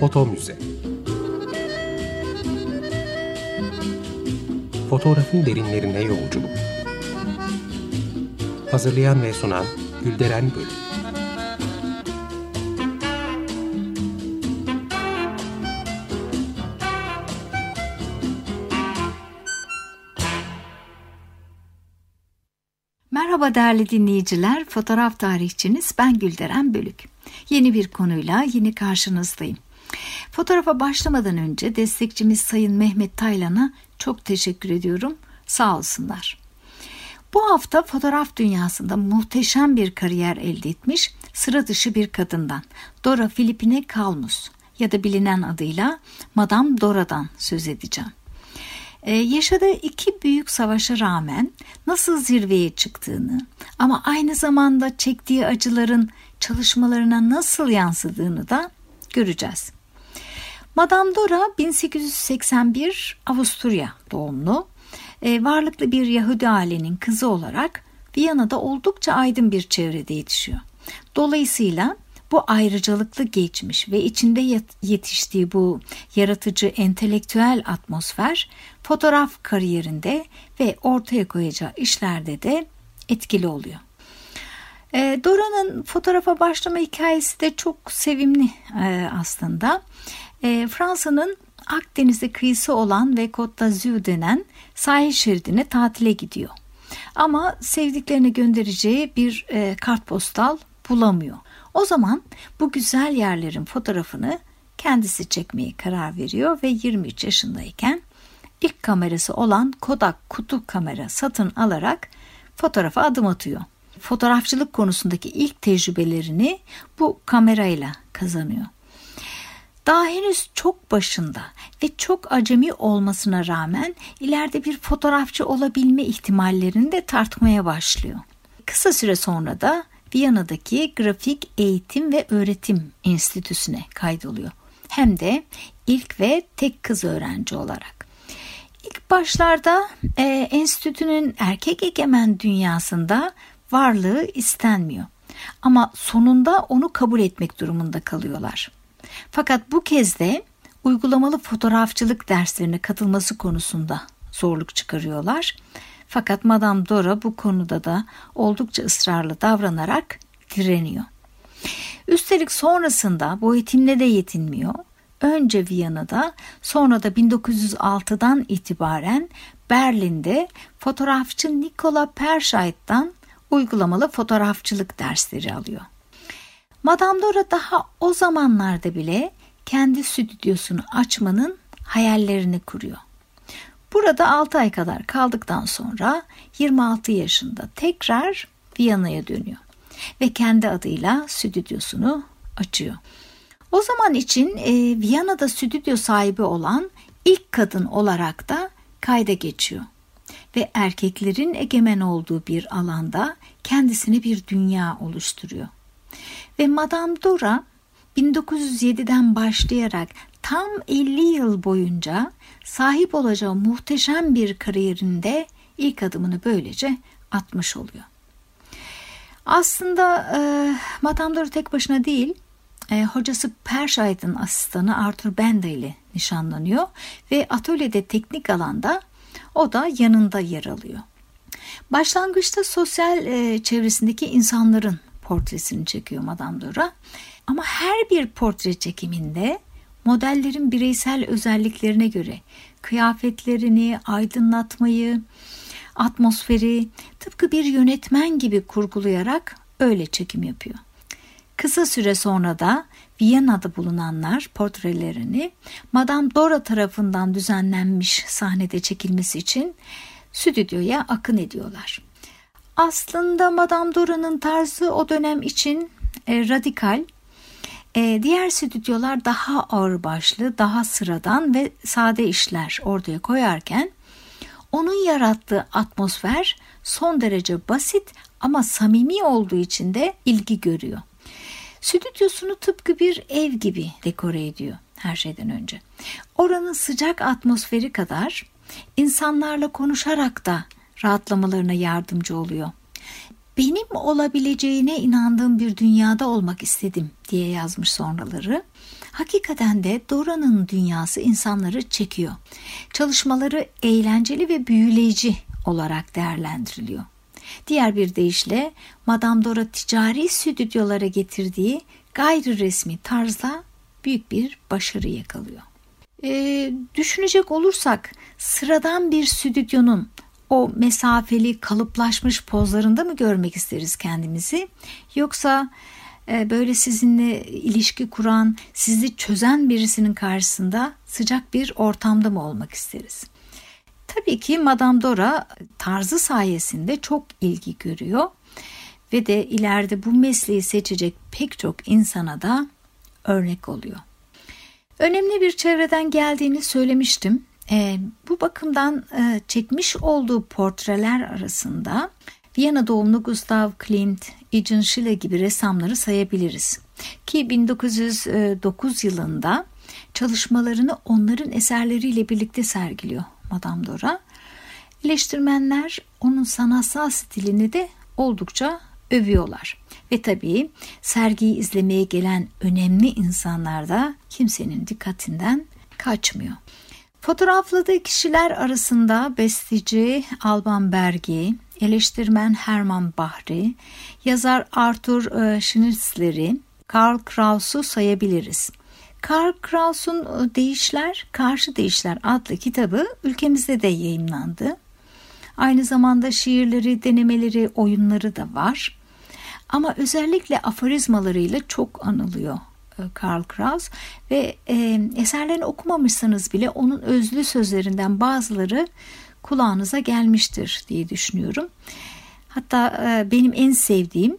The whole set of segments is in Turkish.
Foto Müze Fotoğrafın derinlerine yolculuk Hazırlayan ve sunan Gülderen Bölüm Merhaba değerli dinleyiciler, fotoğraf tarihçiniz ben Gülderen Bölük. Yeni bir konuyla yine karşınızdayım. Fotoğrafa başlamadan önce destekçimiz Sayın Mehmet Taylan'a çok teşekkür ediyorum. Sağ olsunlar. Bu hafta fotoğraf dünyasında muhteşem bir kariyer elde etmiş sıra dışı bir kadından Dora Filipine Kalmus ya da bilinen adıyla Madame Dora'dan söz edeceğim. Ee, yaşadığı iki büyük savaşa rağmen nasıl zirveye çıktığını ama aynı zamanda çektiği acıların çalışmalarına nasıl yansıdığını da göreceğiz. Madame Dora 1881 Avusturya doğumlu, e, varlıklı bir Yahudi ailenin kızı olarak Viyana'da oldukça aydın bir çevrede yetişiyor. Dolayısıyla bu ayrıcalıklı geçmiş ve içinde yetiştiği bu yaratıcı entelektüel atmosfer fotoğraf kariyerinde ve ortaya koyacağı işlerde de etkili oluyor. E, Dora'nın fotoğrafa başlama hikayesi de çok sevimli e, aslında. E, Fransa'nın Akdeniz'de kıyısı olan ve Côte d'Azur denen sahil şeridine tatile gidiyor. Ama sevdiklerine göndereceği bir kartpostal bulamıyor. O zaman bu güzel yerlerin fotoğrafını kendisi çekmeye karar veriyor ve 23 yaşındayken ilk kamerası olan Kodak kutu kamera satın alarak fotoğrafa adım atıyor. Fotoğrafçılık konusundaki ilk tecrübelerini bu kamerayla kazanıyor. Daha henüz çok başında ve çok acemi olmasına rağmen ileride bir fotoğrafçı olabilme ihtimallerini de tartmaya başlıyor. Kısa süre sonra da Viyana'daki Grafik Eğitim ve Öğretim Enstitüsü'ne kaydoluyor. Hem de ilk ve tek kız öğrenci olarak. İlk başlarda e, enstitünün erkek egemen dünyasında varlığı istenmiyor. Ama sonunda onu kabul etmek durumunda kalıyorlar. Fakat bu kez de uygulamalı fotoğrafçılık derslerine katılması konusunda zorluk çıkarıyorlar. Fakat Madame Dora bu konuda da oldukça ısrarlı davranarak direniyor. Üstelik sonrasında bu eğitimle de yetinmiyor. Önce Viyana'da sonra da 1906'dan itibaren Berlin'de fotoğrafçı Nikola Perscheid'dan uygulamalı fotoğrafçılık dersleri alıyor. Madame Dora daha o zamanlarda bile kendi stüdyosunu açmanın hayallerini kuruyor. Burada 6 ay kadar kaldıktan sonra 26 yaşında tekrar Viyana'ya dönüyor ve kendi adıyla stüdyosunu açıyor. O zaman için e, Viyana'da stüdyo sahibi olan ilk kadın olarak da kayda geçiyor ve erkeklerin egemen olduğu bir alanda kendisine bir dünya oluşturuyor. Ve Madame Dora 1907'den başlayarak tam 50 yıl boyunca sahip olacağı muhteşem bir kariyerinde ilk adımını böylece atmış oluyor. Aslında e, Madame Dora tek başına değil, e, hocası Perscheid'in asistanı Arthur Benda ile nişanlanıyor ve atölyede teknik alanda o da yanında yer alıyor. Başlangıçta sosyal e, çevresindeki insanların portresini çekiyor Madame Dora. Ama her bir portre çekiminde modellerin bireysel özelliklerine göre kıyafetlerini, aydınlatmayı, atmosferi tıpkı bir yönetmen gibi kurgulayarak öyle çekim yapıyor. Kısa süre sonra da Viyana'da bulunanlar portrelerini Madame Dora tarafından düzenlenmiş sahnede çekilmesi için stüdyoya akın ediyorlar. Aslında Madame Dora'nın tarzı o dönem için e, radikal e, diğer stüdyolar daha ağırbaşlı, daha sıradan ve sade işler ortaya koyarken onun yarattığı atmosfer son derece basit ama samimi olduğu için de ilgi görüyor. Stüdyosunu tıpkı bir ev gibi dekore ediyor her şeyden önce. Oranın sıcak atmosferi kadar insanlarla konuşarak da rahatlamalarına yardımcı oluyor. benim olabileceğine inandığım bir dünyada olmak istedim diye yazmış sonraları. Hakikaten de Dora'nın dünyası insanları çekiyor. Çalışmaları eğlenceli ve büyüleyici olarak değerlendiriliyor. Diğer bir deyişle Madame Dora ticari stüdyolara getirdiği gayri resmi tarzda büyük bir başarı yakalıyor. E, düşünecek olursak sıradan bir stüdyonun o mesafeli kalıplaşmış pozlarında mı görmek isteriz kendimizi yoksa e, böyle sizinle ilişki kuran, sizi çözen birisinin karşısında sıcak bir ortamda mı olmak isteriz? Tabii ki Madame Dora tarzı sayesinde çok ilgi görüyor ve de ileride bu mesleği seçecek pek çok insana da örnek oluyor. Önemli bir çevreden geldiğini söylemiştim. E, bu bakımdan e, çekmiş olduğu portreler arasında Viyana doğumlu Gustav Klimt, Eugene Schiele gibi ressamları sayabiliriz. Ki 1909 yılında çalışmalarını onların eserleriyle birlikte sergiliyor Madame Dora. Eleştirmenler onun sanatsal stilini de oldukça övüyorlar. Ve tabii sergiyi izlemeye gelen önemli insanlar da kimsenin dikkatinden kaçmıyor. Fotoğrafladığı kişiler arasında besteci Alban Bergi, eleştirmen Herman Bahri, yazar Arthur e, Schnitzler'i, Karl Kraus'u sayabiliriz. Karl Kraus'un e, Değişler, Karşı Değişler adlı kitabı ülkemizde de yayınlandı. Aynı zamanda şiirleri, denemeleri, oyunları da var. Ama özellikle aforizmalarıyla çok anılıyor Karl Kraus ve e, eserlerini okumamışsanız bile onun özlü sözlerinden bazıları kulağınıza gelmiştir diye düşünüyorum. Hatta e, benim en sevdiğim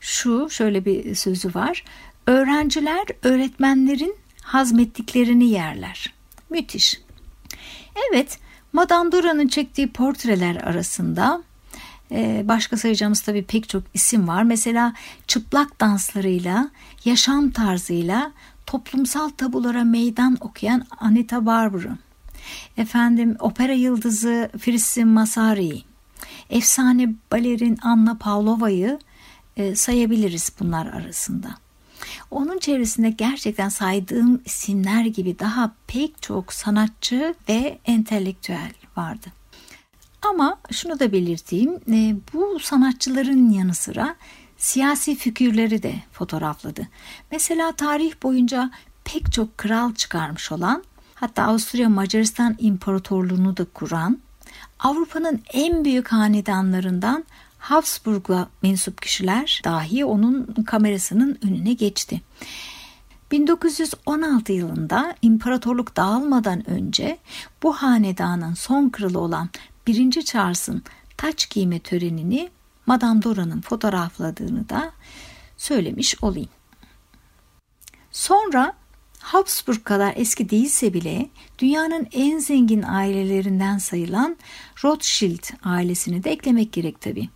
şu şöyle bir sözü var. Öğrenciler öğretmenlerin hazmettiklerini yerler. Müthiş. Evet, Madame Dura'nın çektiği portreler arasında e, başka sayacağımız tabii pek çok isim var. Mesela çıplak danslarıyla, yaşam tarzıyla toplumsal tabulara meydan okuyan Anita Barber'ı, efendim opera yıldızı Firistin Masari'yi, efsane balerin Anna Pavlova'yı e, sayabiliriz bunlar arasında. Onun çevresinde gerçekten saydığım isimler gibi daha pek çok sanatçı ve entelektüel vardı. Ama şunu da belirteyim, e, bu sanatçıların yanı sıra siyasi figürleri de fotoğrafladı. Mesela tarih boyunca pek çok kral çıkarmış olan, hatta Avusturya Macaristan İmparatorluğunu da kuran, Avrupa'nın en büyük hanedanlarından Habsburg'a mensup kişiler dahi onun kamerasının önüne geçti. 1916 yılında imparatorluk dağılmadan önce bu hanedanın son kralı olan 1. Charles'ın taç giyme törenini Madame Dora'nın fotoğrafladığını da söylemiş olayım. Sonra Habsburg kadar eski değilse bile dünyanın en zengin ailelerinden sayılan Rothschild ailesini de eklemek gerek tabi.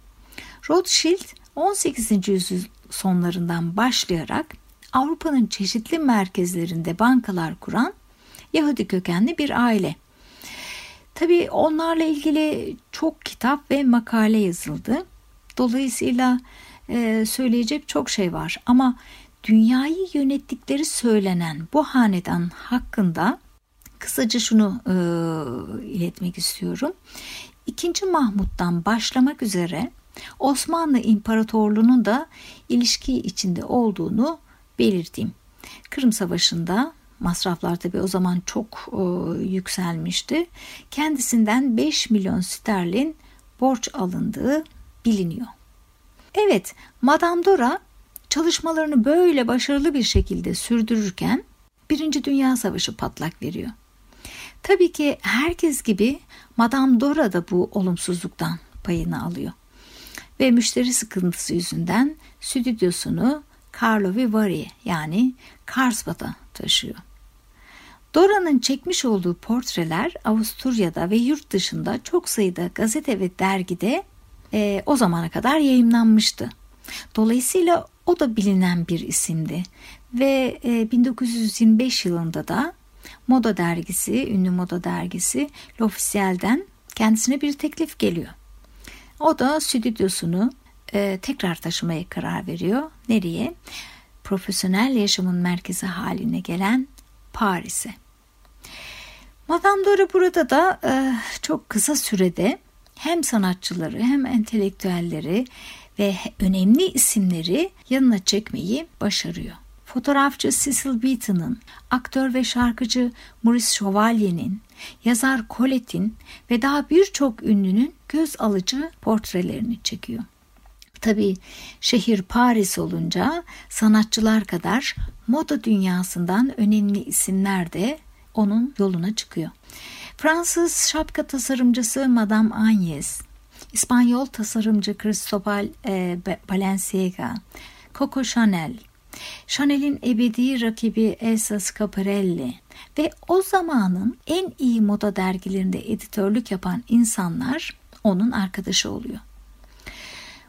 Rothschild 18. yüzyıl sonlarından başlayarak Avrupa'nın çeşitli merkezlerinde bankalar kuran Yahudi kökenli bir aile. Tabi onlarla ilgili çok kitap ve makale yazıldı. Dolayısıyla e, söyleyecek çok şey var ama dünyayı yönettikleri söylenen bu hanedan hakkında kısaca şunu e, iletmek istiyorum. İkinci Mahmut'tan başlamak üzere Osmanlı İmparatorluğu'nun da ilişki içinde olduğunu belirteyim. Kırım Savaşı'nda masraflar tabi o zaman çok e, yükselmişti. Kendisinden 5 milyon sterlin borç alındığı biliniyor. Evet, Madame Dora çalışmalarını böyle başarılı bir şekilde sürdürürken Birinci Dünya Savaşı patlak veriyor. Tabii ki herkes gibi Madame Dora da bu olumsuzluktan payını alıyor. Ve müşteri sıkıntısı yüzünden stüdyosunu Carlo Vivari yani Karlsbad'a taşıyor. Dora'nın çekmiş olduğu portreler Avusturya'da ve yurt dışında çok sayıda gazete ve dergide e, o zamana kadar yayınlanmıştı. Dolayısıyla o da bilinen bir isimdi ve e, 1925 yılında da moda dergisi, ünlü moda dergisi L'Officiel'den kendisine bir teklif geliyor. O da stüdyosunu e, tekrar taşımaya karar veriyor. Nereye? Profesyonel yaşamın merkezi haline gelen Paris'e. Madame Dora burada da e, çok kısa sürede hem sanatçıları hem entelektüelleri ve önemli isimleri yanına çekmeyi başarıyor. Fotoğrafçı Cecil Beaton'ın, aktör ve şarkıcı Maurice Chevalier'in, yazar Colette'in ve daha birçok ünlünün göz alıcı portrelerini çekiyor. Tabii şehir Paris olunca sanatçılar kadar moda dünyasından önemli isimler de onun yoluna çıkıyor. Fransız şapka tasarımcısı Madame Agnes, İspanyol tasarımcı Cristobal e, Balenciaga, Coco Chanel, Chanel'in ebedi rakibi Elsa Schiaparelli ve o zamanın en iyi moda dergilerinde editörlük yapan insanlar onun arkadaşı oluyor.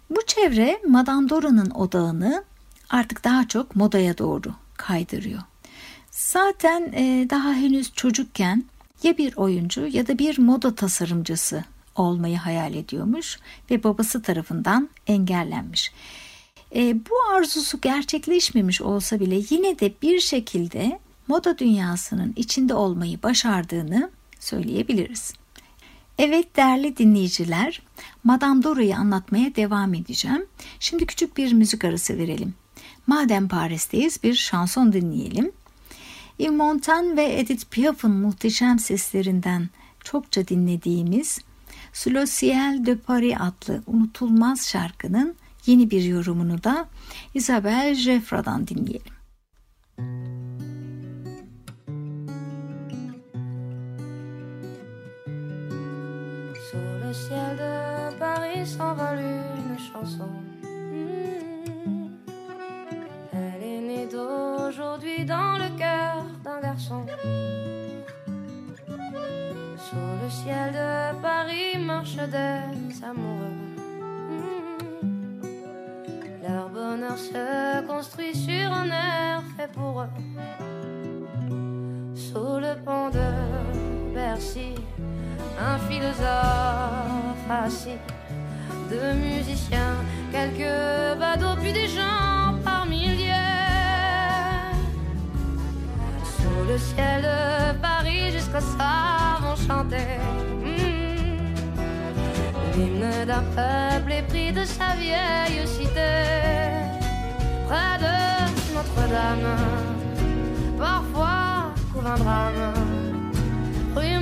Bu çevre Madame Dora'nın odağını artık daha çok modaya doğru kaydırıyor. Zaten e, daha henüz çocukken ya bir oyuncu ya da bir moda tasarımcısı olmayı hayal ediyormuş ve babası tarafından engellenmiş. E, bu arzusu gerçekleşmemiş olsa bile yine de bir şekilde moda dünyasının içinde olmayı başardığını söyleyebiliriz. Evet değerli dinleyiciler, Madame Dora'yı anlatmaya devam edeceğim. Şimdi küçük bir müzik arası verelim. Madem Paris'teyiz bir şanson dinleyelim. Yves Montand ve Edith Piaf'ın muhteşem seslerinden çokça dinlediğimiz le ciel de Paris adlı unutulmaz şarkının yeni bir yorumunu da Isabelle Jeffra'dan dinleyelim. Ciel de Paris s'envole une chanson. Hmm. Elle est née d'aujourd'hui dans le Sur le ciel de Paris marchent des amoureux. Leur bonheur se construit sur un air fait pour eux. Sous le pont de Bercy, un philosophe assis, deux musiciens, quelques badauds, puis des gens le ciel de Paris, jusqu'au soir vont chanter. Hmm. L'hymne d'un peuple épris de sa vieille cité, près de Notre-Dame, parfois couvre un drame, rue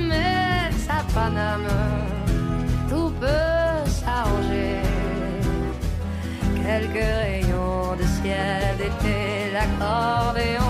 sa Paname, tout peut s'arranger. Quelques rayons de ciel d'été, l'accordéon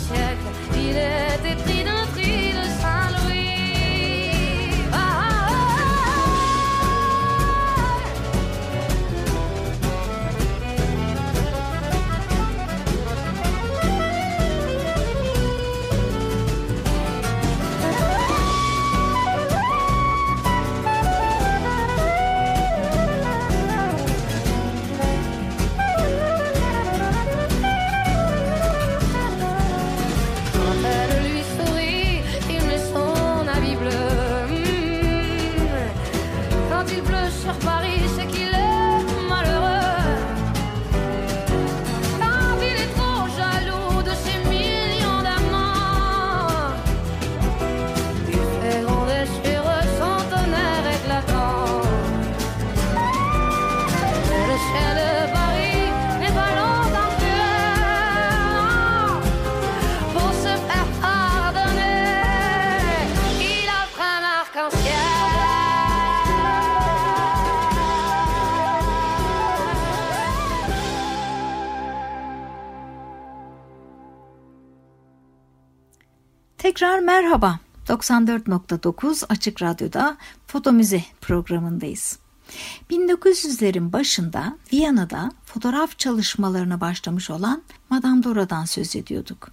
siècle, il était pris. Tekrar merhaba. 94.9 Açık Radyo'da Foto Müze programındayız. 1900'lerin başında Viyana'da fotoğraf çalışmalarına başlamış olan Madame Dora'dan söz ediyorduk.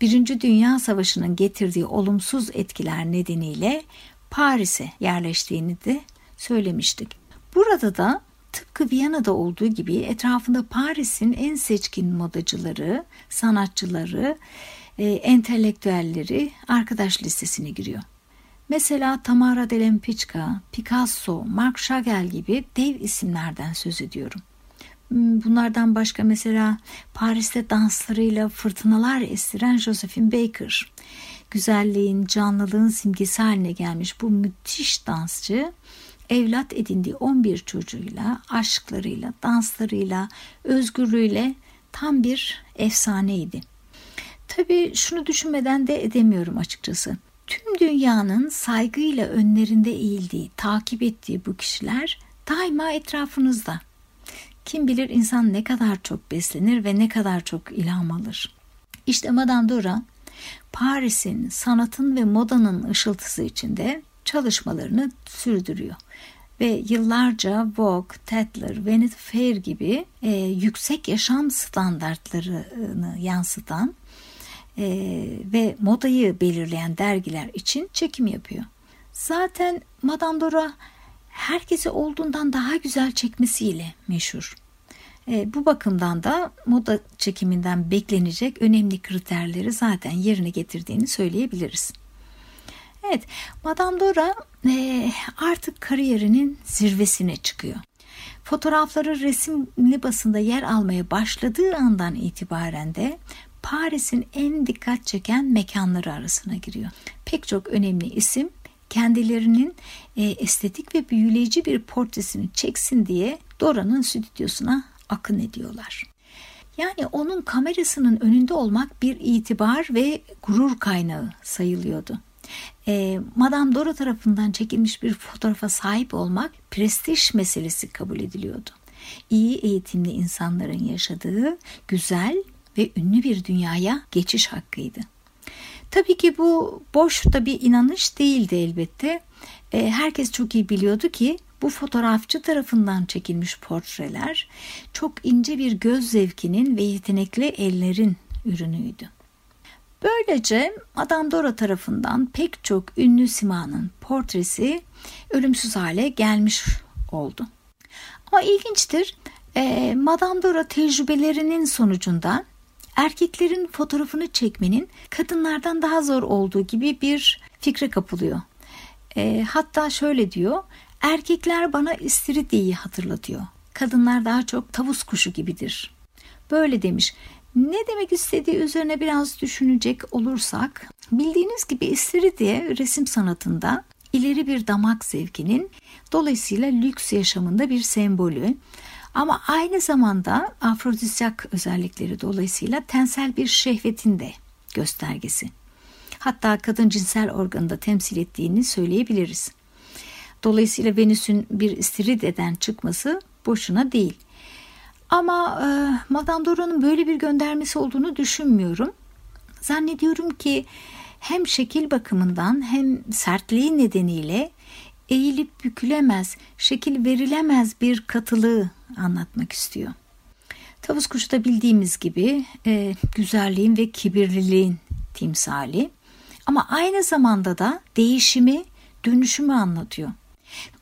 Birinci Dünya Savaşı'nın getirdiği olumsuz etkiler nedeniyle Paris'e yerleştiğini de söylemiştik. Burada da tıpkı Viyana'da olduğu gibi etrafında Paris'in en seçkin modacıları, sanatçıları, e, entelektüelleri arkadaş listesine giriyor. Mesela Tamara Delempiçka, Picasso, Marc Chagall gibi dev isimlerden söz ediyorum. Hmm, bunlardan başka mesela Paris'te danslarıyla fırtınalar estiren Josephine Baker. Güzelliğin, canlılığın simgesi haline gelmiş bu müthiş dansçı evlat edindiği 11 çocuğuyla, aşklarıyla, danslarıyla, özgürlüğüyle tam bir efsaneydi. Tabii şunu düşünmeden de edemiyorum açıkçası. Tüm dünyanın saygıyla önlerinde eğildiği, takip ettiği bu kişiler daima etrafınızda. Kim bilir insan ne kadar çok beslenir ve ne kadar çok ilham alır. İşte Madame Dora Paris'in sanatın ve modanın ışıltısı içinde çalışmalarını sürdürüyor. Ve yıllarca Vogue, Tatler, Vanity Fair gibi e, yüksek yaşam standartlarını yansıtan e, ve modayı belirleyen dergiler için çekim yapıyor. Zaten Madame Dora herkesi olduğundan daha güzel çekmesiyle meşhur. E, bu bakımdan da moda çekiminden beklenecek önemli kriterleri zaten yerine getirdiğini söyleyebiliriz. Evet, Madame Dora e, artık kariyerinin zirvesine çıkıyor. Fotoğrafları resimli basında yer almaya başladığı andan itibaren de Paris'in en dikkat çeken mekanları arasına giriyor. Pek çok önemli isim kendilerinin e, estetik ve büyüleyici bir portresini çeksin diye Dora'nın stüdyosuna akın ediyorlar. Yani onun kamerasının önünde olmak bir itibar ve gurur kaynağı sayılıyordu. E, Madame Dora tarafından çekilmiş bir fotoğrafa sahip olmak prestij meselesi kabul ediliyordu. İyi eğitimli insanların yaşadığı güzel ve ünlü bir dünyaya geçiş hakkıydı. Tabii ki bu boş da bir inanış değildi elbette. E, herkes çok iyi biliyordu ki bu fotoğrafçı tarafından çekilmiş portreler çok ince bir göz zevkinin ve yetenekli ellerin ürünüydü. Böylece Madame Dora tarafından pek çok ünlü simanın portresi ölümsüz hale gelmiş oldu. Ama ilginçtir, e, Madame Dora tecrübelerinin sonucunda erkeklerin fotoğrafını çekmenin kadınlardan daha zor olduğu gibi bir fikre kapılıyor. E, hatta şöyle diyor, erkekler bana istiridyeyi hatırlatıyor. Kadınlar daha çok tavus kuşu gibidir. Böyle demiş. Ne demek istediği üzerine biraz düşünecek olursak, bildiğiniz gibi istiridye resim sanatında ileri bir damak zevkinin dolayısıyla lüks yaşamında bir sembolü ama aynı zamanda afrodisyak özellikleri dolayısıyla tensel bir şehvetin de göstergesi. Hatta kadın cinsel organında temsil ettiğini söyleyebiliriz. Dolayısıyla Venüs'ün bir istirideden çıkması boşuna değil. Ama e, Madame Dora'nın böyle bir göndermesi olduğunu düşünmüyorum. Zannediyorum ki hem şekil bakımından hem sertliği nedeniyle eğilip bükülemez, şekil verilemez bir katılığı anlatmak istiyor. Tavus kuşu da bildiğimiz gibi e, güzelliğin ve kibirliliğin timsali ama aynı zamanda da değişimi, dönüşümü anlatıyor.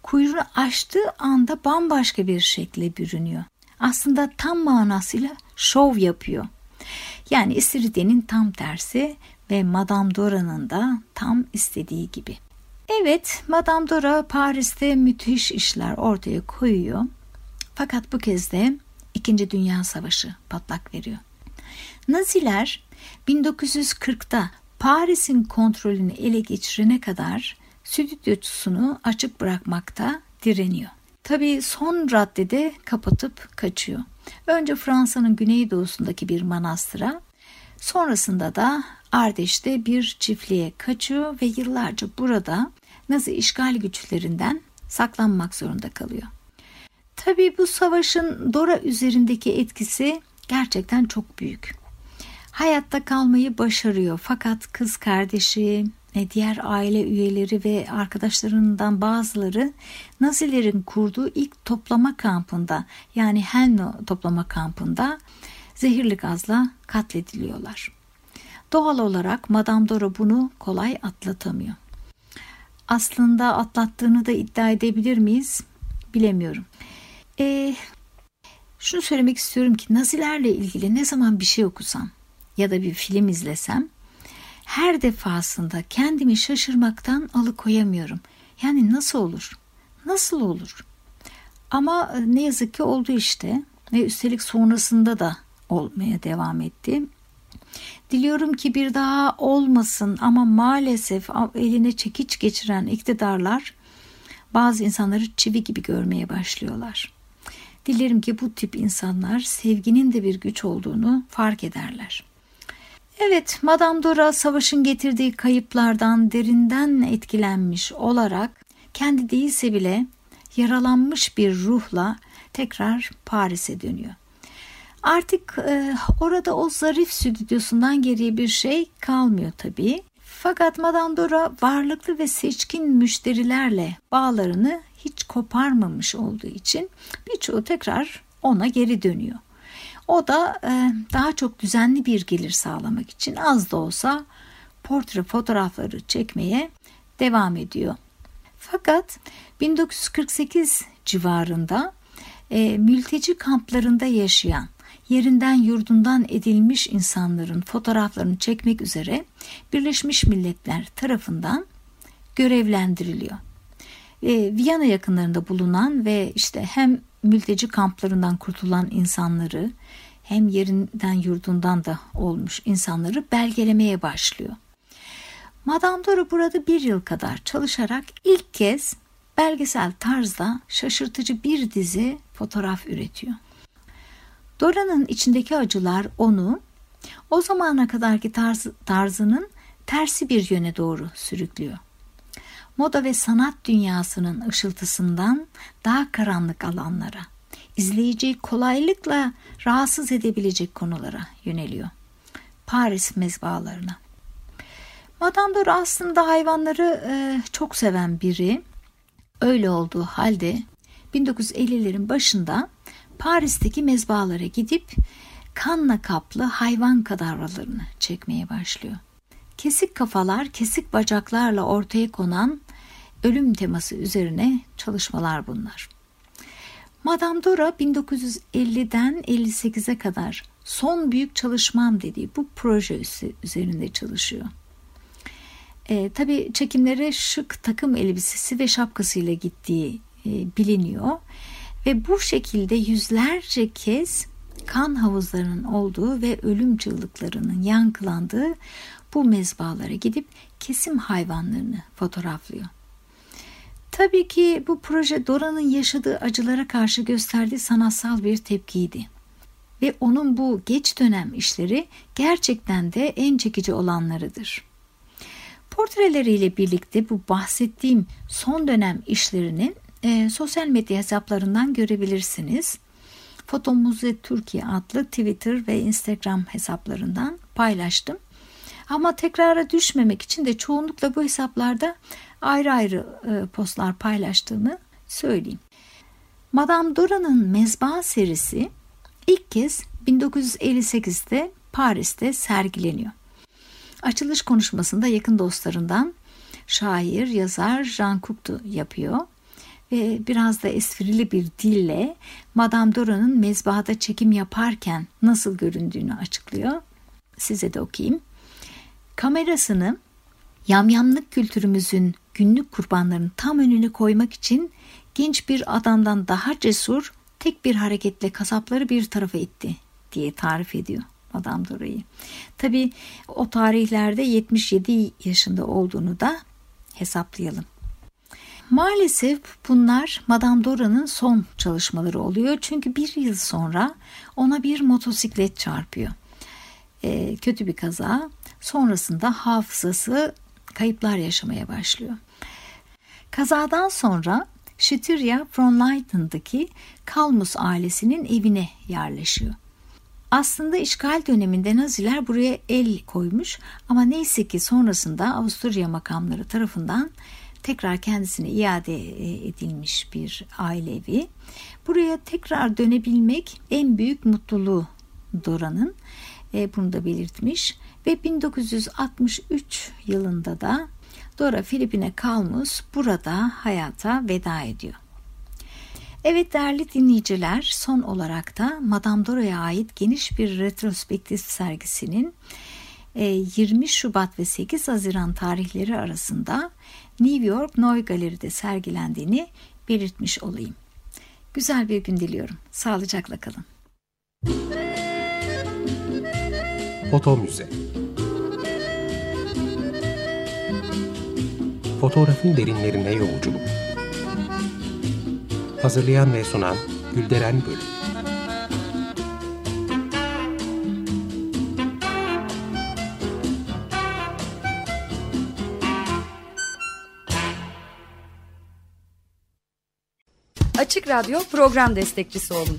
Kuyruğunu açtığı anda bambaşka bir şekle bürünüyor. Aslında tam manasıyla şov yapıyor. Yani İstiridye'nin tam tersi ve Madame Dora'nın da tam istediği gibi. Evet, Madame Dora Paris'te müthiş işler ortaya koyuyor. Fakat bu kez de İkinci Dünya Savaşı patlak veriyor. Naziler 1940'ta Paris'in kontrolünü ele geçirene kadar stüdyosunu açık bırakmakta direniyor. Tabii son raddede kapatıp kaçıyor. Önce Fransa'nın güneydoğusundaki bir manastıra, sonrasında da Ardeş'te bir çiftliğe kaçıyor ve yıllarca burada Nazi işgal güçlerinden saklanmak zorunda kalıyor. Tabii bu savaşın Dora üzerindeki etkisi gerçekten çok büyük. Hayatta kalmayı başarıyor fakat kız kardeşi, diğer aile üyeleri ve arkadaşlarından bazıları Nazilerin kurduğu ilk toplama kampında yani Helno toplama kampında zehirli gazla katlediliyorlar. Doğal olarak Madame Dora bunu kolay atlatamıyor. Aslında atlattığını da iddia edebilir miyiz? Bilemiyorum. E, şunu söylemek istiyorum ki Nazilerle ilgili ne zaman bir şey okusam ya da bir film izlesem her defasında kendimi şaşırmaktan alıkoyamıyorum. Yani nasıl olur? Nasıl olur? Ama e, ne yazık ki oldu işte ve üstelik sonrasında da olmaya devam etti. Diliyorum ki bir daha olmasın ama maalesef eline çekiç geçiren iktidarlar bazı insanları çivi gibi görmeye başlıyorlar. Dilerim ki bu tip insanlar sevginin de bir güç olduğunu fark ederler. Evet, Madame Dora savaşın getirdiği kayıplardan derinden etkilenmiş olarak kendi değilse bile yaralanmış bir ruhla tekrar Paris'e dönüyor. Artık e, orada o zarif stüdyosundan geriye bir şey kalmıyor tabii. Fakat Madame Dora varlıklı ve seçkin müşterilerle bağlarını hiç koparmamış olduğu için birçoğu tekrar ona geri dönüyor. O da e, daha çok düzenli bir gelir sağlamak için az da olsa portre fotoğrafları çekmeye devam ediyor. Fakat 1948 civarında e, mülteci kamplarında yaşayan yerinden yurdundan edilmiş insanların fotoğraflarını çekmek üzere Birleşmiş Milletler tarafından görevlendiriliyor. E, Viyana yakınlarında bulunan ve işte hem mülteci kamplarından kurtulan insanları hem yerinden yurdundan da olmuş insanları belgelemeye başlıyor. Madame Dora burada bir yıl kadar çalışarak ilk kez belgesel tarzda şaşırtıcı bir dizi fotoğraf üretiyor. Dora'nın içindeki acılar onu o zamana kadarki tarz, tarzının tersi bir yöne doğru sürüklüyor. Moda ve sanat dünyasının ışıltısından daha karanlık alanlara, izleyiciyi kolaylıkla rahatsız edebilecek konulara yöneliyor. Paris mezbalarına. Madame Dora aslında hayvanları e, çok seven biri. Öyle olduğu halde 1950'lerin başında Paris'teki mezbalara gidip kanla kaplı hayvan kadavralarını çekmeye başlıyor. Kesik kafalar, kesik bacaklarla ortaya konan ölüm teması üzerine çalışmalar bunlar. Madame Dora 1950'den 58'e kadar son büyük çalışmam dediği bu proje üzerinde çalışıyor. E, tabii çekimlere şık takım elbisesi ve şapkasıyla gittiği e, biliniyor. Ve bu şekilde yüzlerce kez kan havuzlarının olduğu ve ölüm çığlıklarının yankılandığı bu mezbalara gidip kesim hayvanlarını fotoğraflıyor. Tabii ki bu proje Dora'nın yaşadığı acılara karşı gösterdiği sanatsal bir tepkiydi. Ve onun bu geç dönem işleri gerçekten de en çekici olanlarıdır. Portreleriyle birlikte bu bahsettiğim son dönem işlerinin e, sosyal medya hesaplarından görebilirsiniz. Foto Muze Türkiye adlı Twitter ve Instagram hesaplarından paylaştım. Ama tekrara düşmemek için de çoğunlukla bu hesaplarda ayrı ayrı e, postlar paylaştığımı söyleyeyim. Madame Dora'nın Mezba serisi ilk kez 1958'de Paris'te sergileniyor. Açılış konuşmasında yakın dostlarından şair, yazar Jean Cocteau yapıyor ve biraz da esprili bir dille Madame Dora'nın mezbahada çekim yaparken nasıl göründüğünü açıklıyor. Size de okuyayım. Kamerasını yamyamlık kültürümüzün günlük kurbanlarının tam önüne koymak için genç bir adamdan daha cesur tek bir hareketle kasapları bir tarafa itti diye tarif ediyor Madame Dora'yı. Tabi o tarihlerde 77 yaşında olduğunu da hesaplayalım. Maalesef bunlar Madame Dora'nın son çalışmaları oluyor. Çünkü bir yıl sonra ona bir motosiklet çarpıyor. E, kötü bir kaza. Sonrasında hafızası kayıplar yaşamaya başlıyor. Kazadan sonra Şitirya Fronleiden'daki Kalmus ailesinin evine yerleşiyor. Aslında işgal döneminde Naziler buraya el koymuş ama neyse ki sonrasında Avusturya makamları tarafından tekrar kendisine iade e, edilmiş bir ailevi. Buraya tekrar dönebilmek en büyük mutluluğu Dora'nın. E, bunu da belirtmiş ve 1963 yılında da Dora Filipine Kalmus burada hayata veda ediyor. Evet değerli dinleyiciler son olarak da Madame Dora'ya ait geniş bir retrospektif sergisinin 20 e, Şubat ve 8 Haziran tarihleri arasında New York Noy Galeri'de sergilendiğini belirtmiş olayım. Güzel bir gün diliyorum. Sağlıcakla kalın. Foto Müze Fotoğrafın derinlerine yolculuk Hazırlayan ve sunan Gülderen Bölüm Açık Radyo program destekçisi olun.